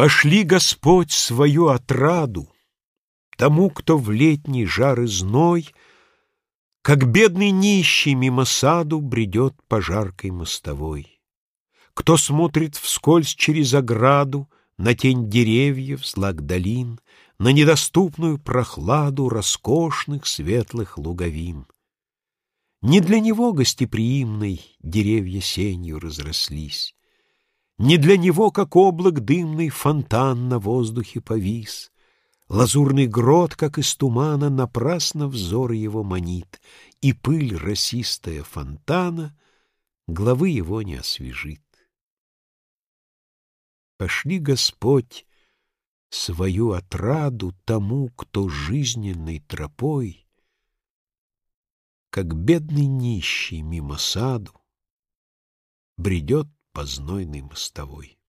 Пошли, Господь, свою отраду Тому, кто в летний жар и зной, Как бедный нищий мимо саду Бредет по жаркой мостовой. Кто смотрит вскользь через ограду На тень деревьев, злак долин, На недоступную прохладу Роскошных светлых луговин. Не для него гостеприимной Деревья сенью разрослись, не для него, как облак дымный, фонтан на воздухе повис. Лазурный грот, как из тумана, напрасно взор его манит, и пыль росистая фонтана главы его не освежит. Пошли, Господь, свою отраду тому, кто жизненной тропой, как бедный нищий мимо саду, бредет по знойной мостовой.